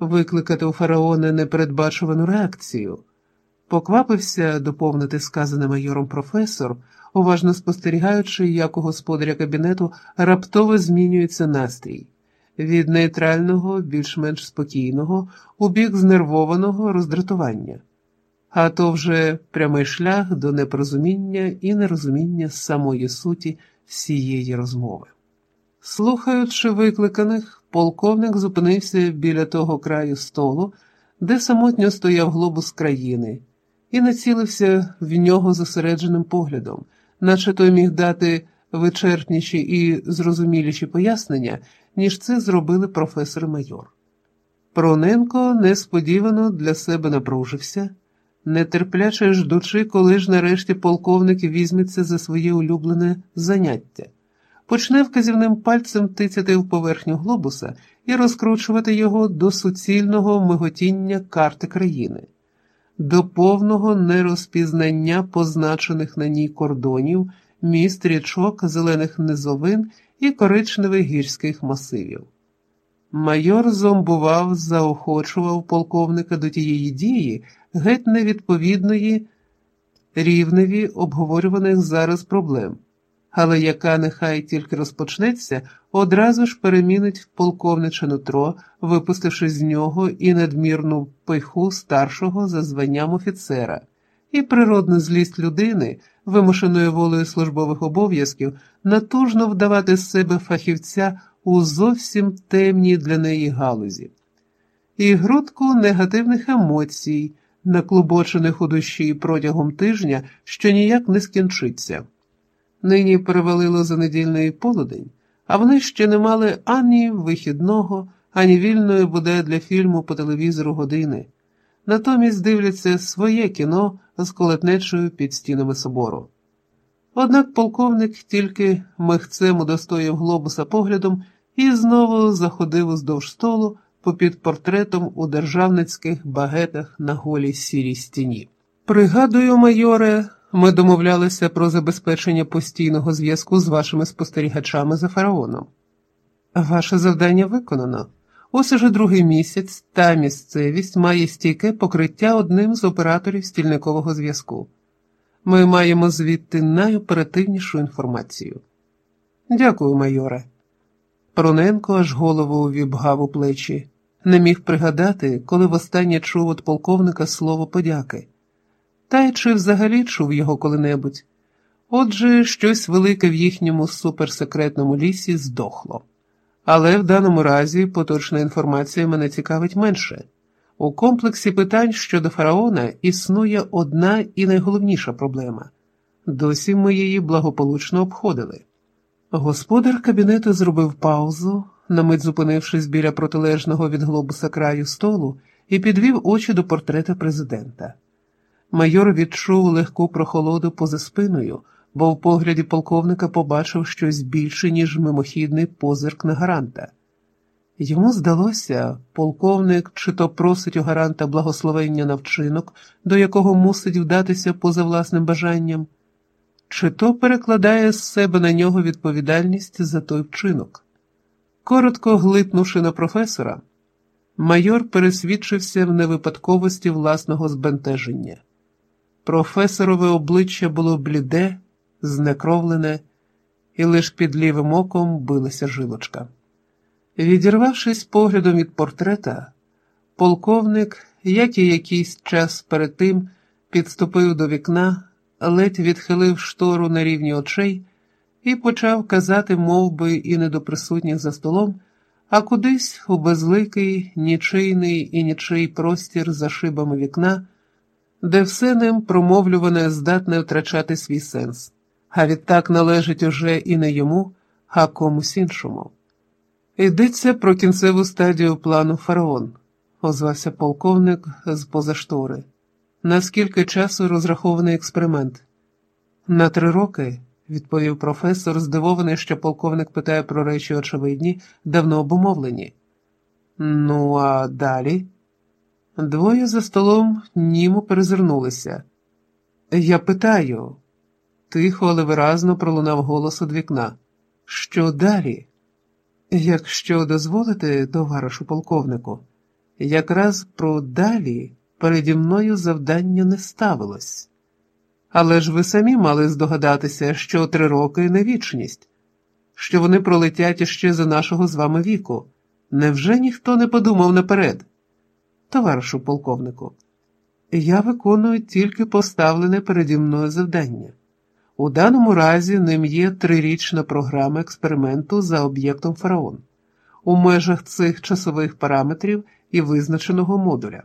викликати у фараона непередбачувану реакцію. Поквапився доповнити сказане майором професор, уважно спостерігаючи, як у господаря кабінету раптово змінюється настрій від нейтрального, більш-менш спокійного, у бік знервованого роздратування, а то вже прямий шлях до непорозуміння і нерозуміння самої суті всієї розмови. Слухаючи викликаних, полковник зупинився біля того краю столу, де самотньо стояв глобус країни, і націлився в нього зосередженим поглядом, наче той міг дати вичерпніші і зрозуміліші пояснення, ніж це зробили професор майор. Проненко несподівано для себе напружився, нетерпляче ждучи, коли ж нарешті полковник візьметься за своє улюблене заняття, почне вказівним пальцем тицяти в поверхню глобуса і розкручувати його до суцільного миготіння карти країни, до повного нерозпізнання позначених на ній кордонів, міст річок, зелених низовин і коричневих гірських масивів. Майор зомбував, заохочував полковника до тієї дії, геть невідповідної рівневі обговорюваних зараз проблем, але яка нехай тільки розпочнеться, одразу ж перемінить в полковниче нутро, випустивши з нього і надмірну пиху старшого за званням офіцера, і природну злість людини вимушеною волею службових обов'язків, натужно вдавати з себе фахівця у зовсім темній для неї галузі, і грудку негативних емоцій, наклубочених у душі протягом тижня, що ніяк не скінчиться. Нині перевалило за недільний полудень, а вони ще не мали ані вихідного, ані вільної буде для фільму по телевізору години. Натомість дивляться своє кіно з колетнечою під стінами собору. Однак полковник тільки михцем удостоїв глобуса поглядом і знову заходив уздовж столу попід портретом у державницьких багетах на голій сірій стіні. Пригадую, майоре, ми домовлялися про забезпечення постійного зв'язку з вашими спостерігачами за фараоном. Ваше завдання виконано. Ось уже другий місяць та місцевість має стійке покриття одним з операторів стільникового зв'язку. Ми маємо звідти найоперативнішу інформацію. Дякую, майоре. Проненко аж голову увібгав у плечі, не міг пригадати, коли востаннє чув від полковника слово подяки. Та й чи взагалі чув його коли-небудь. Отже, щось велике в їхньому суперсекретному лісі здохло. Але в даному разі поточна інформація мене цікавить менше. У комплексі питань щодо фараона існує одна і найголовніша проблема досі ми її благополучно обходили. Господар кабінету зробив паузу, на мить зупинившись біля протилежного від глобуса краю столу, і підвів очі до портрета президента. Майор відчув легку прохолоду поза спиною бо в погляді полковника побачив щось більше, ніж мимохідний позирк на гаранта. Йому здалося, полковник чи то просить у гаранта благословення на вчинок, до якого мусить вдатися поза власним бажанням, чи то перекладає з себе на нього відповідальність за той вчинок. Коротко глипнувши на професора, майор пересвідчився в невипадковості власного збентеження. Професорове обличчя було бліде знекровлене, і лиш під лівим оком билася жилочка. Відірвавшись поглядом від портрета, полковник, як і якийсь час перед тим, підступив до вікна, ледь відхилив штору на рівні очей і почав казати мов би, і не до присутніх за столом, а кудись у безликий, нічийний і нічий простір за шибами вікна, де все ним промовлюване здатне втрачати свій сенс а відтак належить уже і не йому, а комусь іншому. Йдеться про кінцеву стадію плану фараон, озвався полковник з поза штори. Наскільки часу розрахований експеримент? На три роки, відповів професор, здивований, що полковник питає про речі очевидні, давно обумовлені. Ну, а далі? Двоє за столом німо перезирнулися. Я питаю. Тихо, але виразно пролунав голос від вікна. Що далі? Якщо дозволите, товаришу полковнику, Якраз про далі переді мною завдання не ставилось. Але ж ви самі мали здогадатися, що три роки не вічність, що вони пролетять іще за нашого з вами віку. Невже ніхто не подумав наперед? Товаришу полковнику, я виконую тільки поставлене переді мною завдання. У даному разі ним є трирічна програма експерименту за об'єктом фараон у межах цих часових параметрів і визначеного модуля.